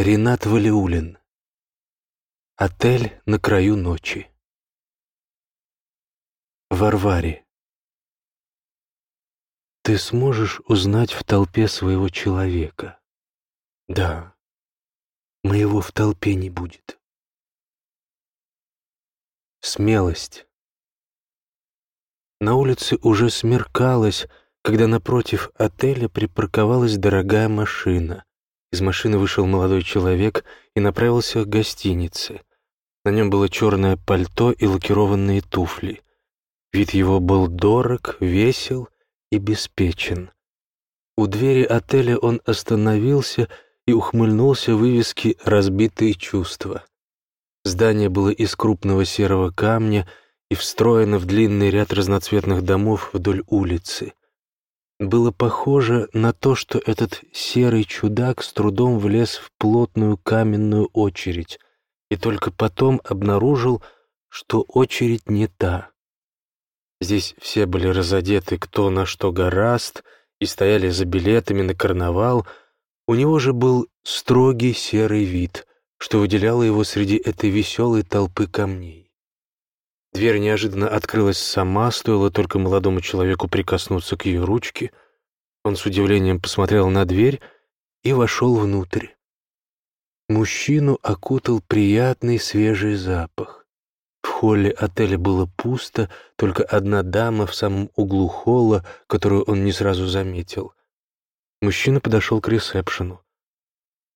Ренат Валиулин. Отель на краю ночи. Варваре. Ты сможешь узнать в толпе своего человека? Да. Моего в толпе не будет. Смелость. На улице уже смеркалось, когда напротив отеля припарковалась дорогая машина. Из машины вышел молодой человек и направился к гостинице. На нем было черное пальто и лакированные туфли. Вид его был дорог, весел и беспечен. У двери отеля он остановился и ухмыльнулся вывески «Разбитые чувства». Здание было из крупного серого камня и встроено в длинный ряд разноцветных домов вдоль улицы было похоже на то, что этот серый чудак с трудом влез в плотную каменную очередь и только потом обнаружил, что очередь не та. Здесь все были разодеты кто на что гораст и стояли за билетами на карнавал. У него же был строгий серый вид, что выделяло его среди этой веселой толпы камней. Дверь неожиданно открылась сама, стоило только молодому человеку прикоснуться к ее ручке. Он с удивлением посмотрел на дверь и вошел внутрь. Мужчину окутал приятный свежий запах. В холле отеля было пусто, только одна дама в самом углу холла, которую он не сразу заметил. Мужчина подошел к ресепшену.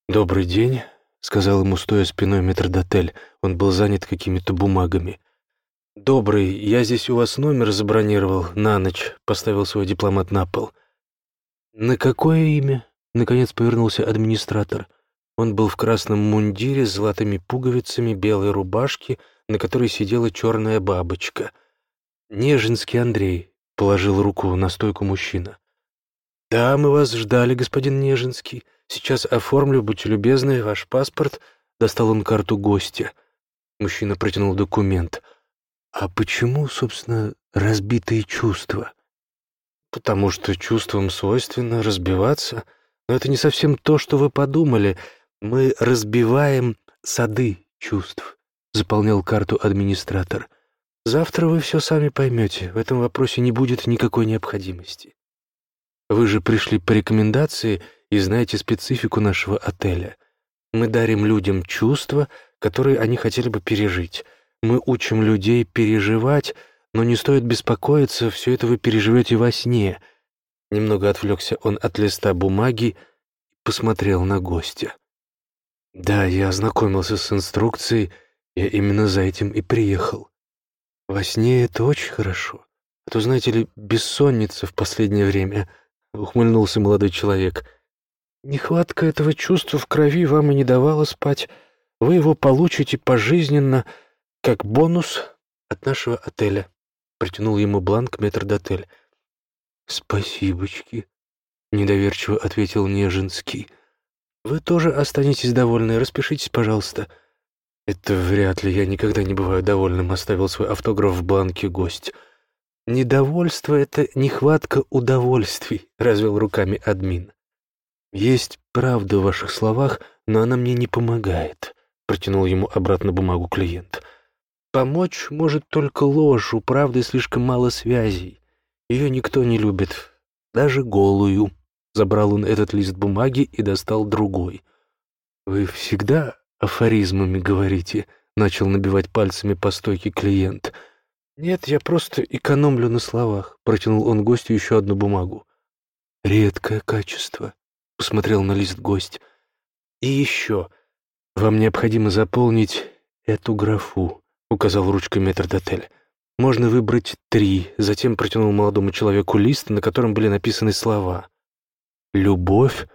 «Добрый день», — сказал ему, стоя спиной метрдотель. Он был занят какими-то бумагами — «Добрый, я здесь у вас номер забронировал на ночь», — поставил свой дипломат на пол. «На какое имя?» — наконец повернулся администратор. Он был в красном мундире с золотыми пуговицами, белой рубашке, на которой сидела черная бабочка. «Нежинский Андрей», — положил руку на стойку мужчина. «Да, мы вас ждали, господин Нежинский. Сейчас оформлю, будьте любезны, ваш паспорт». Достал он карту гостя. Мужчина протянул документ — а почему, собственно, разбитые чувства? Потому что чувствам свойственно разбиваться. Но это не совсем то, что вы подумали. Мы разбиваем сады чувств, заполнял карту администратор. Завтра вы все сами поймете. В этом вопросе не будет никакой необходимости. Вы же пришли по рекомендации и знаете специфику нашего отеля. Мы дарим людям чувства, которые они хотели бы пережить — мы учим людей переживать, но не стоит беспокоиться, все это вы переживете во сне». Немного отвлекся он от листа бумаги и посмотрел на гостя. «Да, я ознакомился с инструкцией, я именно за этим и приехал. Во сне это очень хорошо. А то, знаете ли, бессонница в последнее время», — ухмыльнулся молодой человек. «Нехватка этого чувства в крови вам и не давала спать. Вы его получите пожизненно, — как бонус от нашего отеля. Протянул ему бланк метрдотель. «Спасибочки», — недоверчиво ответил Нежинский. «Вы тоже останетесь довольны. Распишитесь, пожалуйста». «Это вряд ли. Я никогда не бываю довольным», — оставил свой автограф в бланке гость. «Недовольство — это нехватка удовольствий», — развел руками админ. «Есть правда в ваших словах, но она мне не помогает», — протянул ему обратно бумагу клиент. Помочь может только ложь, у правды слишком мало связей. Ее никто не любит, даже голую. Забрал он этот лист бумаги и достал другой. «Вы всегда афоризмами говорите?» — начал набивать пальцами по стойке клиент. «Нет, я просто экономлю на словах», — протянул он гостю еще одну бумагу. «Редкое качество», — посмотрел на лист гость. «И еще, вам необходимо заполнить эту графу указал ручкой метрдотель. «Можно выбрать три», затем протянул молодому человеку лист, на котором были написаны слова. «Любовь,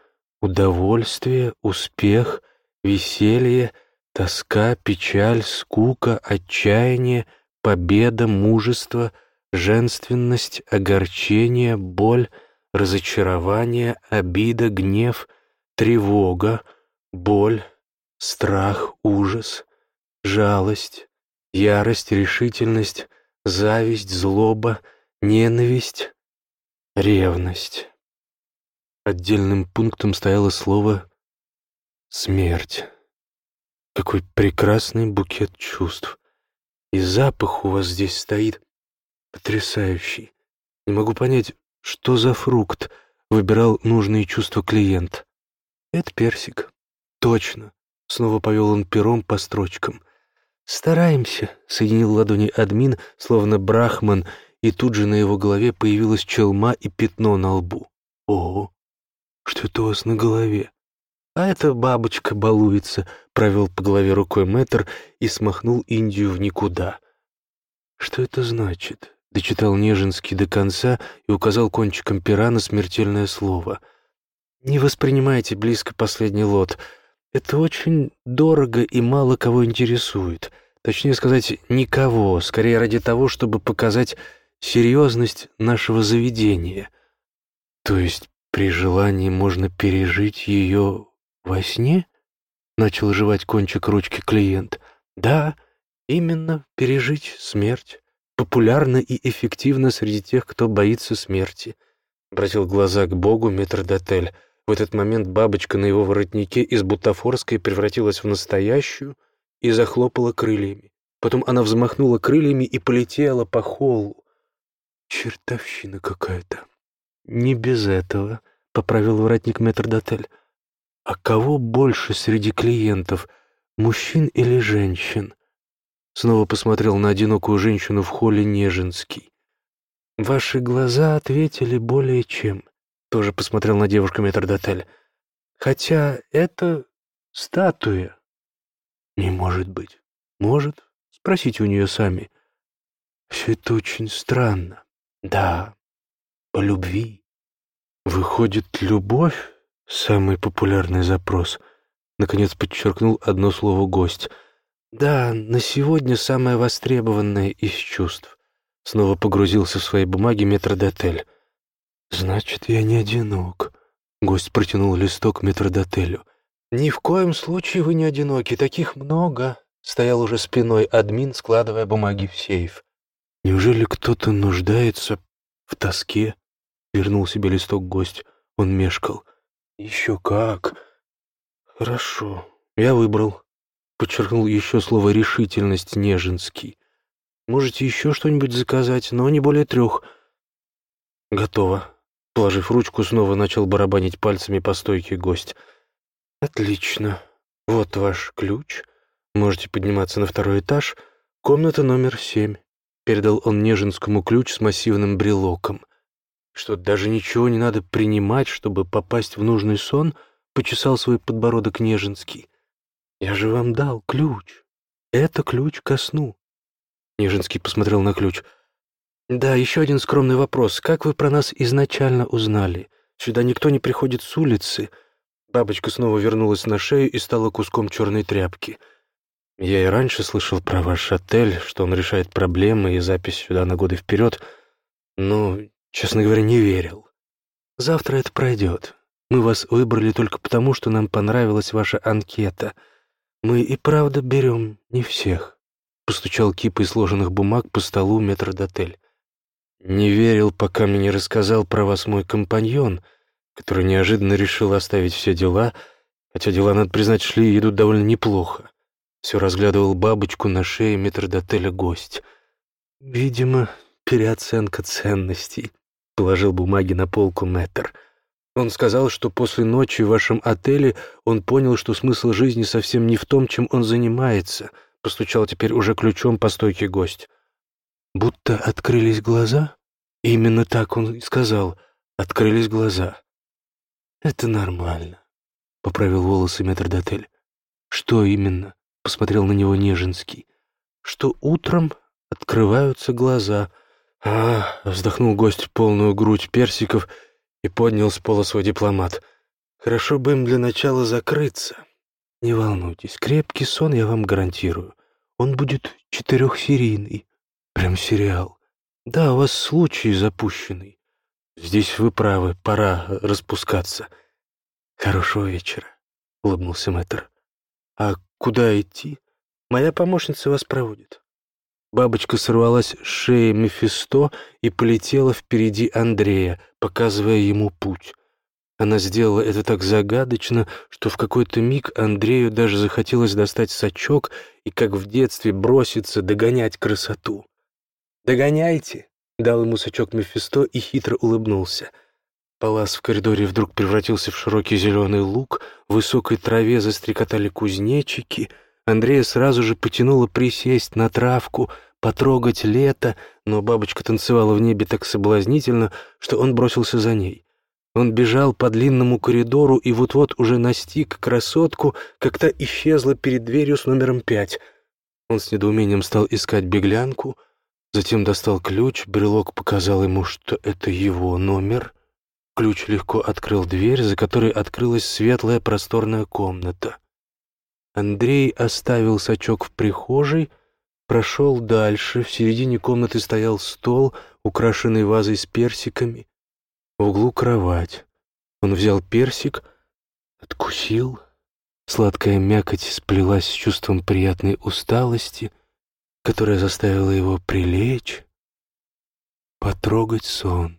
удовольствие, успех, веселье, тоска, печаль, скука, отчаяние, победа, мужество, женственность, огорчение, боль, разочарование, обида, гнев, тревога, боль, страх, ужас, жалость, Ярость, решительность, зависть, злоба, ненависть, ревность. Отдельным пунктом стояло слово Смерть. Какой прекрасный букет чувств. И запах у вас здесь стоит потрясающий. Не могу понять, что за фрукт выбирал нужные чувства клиент. Это персик. Точно. Снова повел он пером по строчкам. «Стараемся», — соединил ладони админ, словно брахман, и тут же на его голове появилась челма и пятно на лбу. «Ого! Что это у вас на голове?» «А эта бабочка балуется», — провел по голове рукой мэтр и смахнул Индию в никуда. «Что это значит?» — дочитал Нежинский до конца и указал кончиком пера на смертельное слово. «Не воспринимайте близко последний лот. Это очень дорого и мало кого интересует. Точнее сказать, никого, скорее ради того, чтобы показать серьезность нашего заведения. То есть при желании можно пережить ее во сне? Начал жевать кончик ручки клиент. Да, именно пережить смерть. Популярно и эффективно среди тех, кто боится смерти. Обратил глаза к богу метрдотель. В этот момент бабочка на его воротнике из бутафорской превратилась в настоящую и захлопала крыльями. Потом она взмахнула крыльями и полетела по холлу. Чертовщина какая-то. Не без этого, — поправил воротник метрдотель. А кого больше среди клиентов, мужчин или женщин? Снова посмотрел на одинокую женщину в холле Нежинский. Ваши глаза ответили более чем. Тоже посмотрел на девушку метрдотель. Хотя это статуя. Не может быть. Может. Спросите у нее сами. Все это очень странно. Да, по любви. Выходит, любовь — самый популярный запрос. Наконец подчеркнул одно слово гость. Да, на сегодня самое востребованное из чувств. Снова погрузился в свои бумаги метродотель. «Значит, я не одинок», — гость протянул листок метродотелю. «Ни в коем случае вы не одиноки, таких много», — стоял уже спиной админ, складывая бумаги в сейф. «Неужели кто-то нуждается в тоске?» — вернул себе листок гость. Он мешкал. «Еще как!» «Хорошо, я выбрал», — подчеркнул еще слово «решительность» Нежинский. «Можете еще что-нибудь заказать, но не более трех». «Готово», Положив ручку, снова начал барабанить пальцами по стойке гость. «Отлично. Вот ваш ключ. Можете подниматься на второй этаж. Комната номер семь». Передал он Нежинскому ключ с массивным брелоком. Что, даже ничего не надо принимать, чтобы попасть в нужный сон, почесал свой подбородок Нежинский. «Я же вам дал ключ. Это ключ ко сну». Нежинский посмотрел на ключ — «Да, еще один скромный вопрос. Как вы про нас изначально узнали? Сюда никто не приходит с улицы». Бабочка снова вернулась на шею и стала куском черной тряпки. «Я и раньше слышал про ваш отель, что он решает проблемы и запись сюда на годы вперед, но, честно говоря, не верил. Завтра это пройдет. Мы вас выбрали только потому, что нам понравилась ваша анкета. Мы и правда берем не всех». Постучал кипой сложенных бумаг по столу метрдотель. Не верил, пока мне не рассказал про вас мой компаньон, который неожиданно решил оставить все дела, хотя дела, надо признать, шли и идут довольно неплохо. Все разглядывал бабочку на шее метрдотеля гость. Видимо, переоценка ценностей. Положил бумаги на полку мэтр. Он сказал, что после ночи в вашем отеле он понял, что смысл жизни совсем не в том, чем он занимается. Постучал теперь уже ключом по стойке гость. Будто открылись глаза? Именно так он и сказал. Открылись глаза. Это нормально, — поправил волосы метрдотель. Что именно? — посмотрел на него Нежинский. Что утром открываются глаза. А, вздохнул гость полную грудь персиков и поднял с пола свой дипломат. Хорошо бы им для начала закрыться. Не волнуйтесь, крепкий сон я вам гарантирую. Он будет четырехсерийный. Прям сериал. Да, у вас случай запущенный. Здесь вы правы, пора распускаться. Хорошего вечера, — улыбнулся мэтр. А куда идти? Моя помощница вас проводит. Бабочка сорвалась с шеи Мефисто и полетела впереди Андрея, показывая ему путь. Она сделала это так загадочно, что в какой-то миг Андрею даже захотелось достать сачок и, как в детстве, броситься догонять красоту. «Догоняйте!» — дал ему сачок Мефисто и хитро улыбнулся. Палас в коридоре вдруг превратился в широкий зеленый луг, в высокой траве застрекотали кузнечики. Андрея сразу же потянуло присесть на травку, потрогать лето, но бабочка танцевала в небе так соблазнительно, что он бросился за ней. Он бежал по длинному коридору и вот-вот уже настиг красотку, как та исчезла перед дверью с номером пять. Он с недоумением стал искать беглянку, затем достал ключ, брелок показал ему, что это его номер. Ключ легко открыл дверь, за которой открылась светлая просторная комната. Андрей оставил сачок в прихожей, прошел дальше. В середине комнаты стоял стол, украшенный вазой с персиками. В углу кровать. Он взял персик, откусил. Сладкая мякоть сплелась с чувством приятной усталости, которая заставила его прилечь, потрогать сон.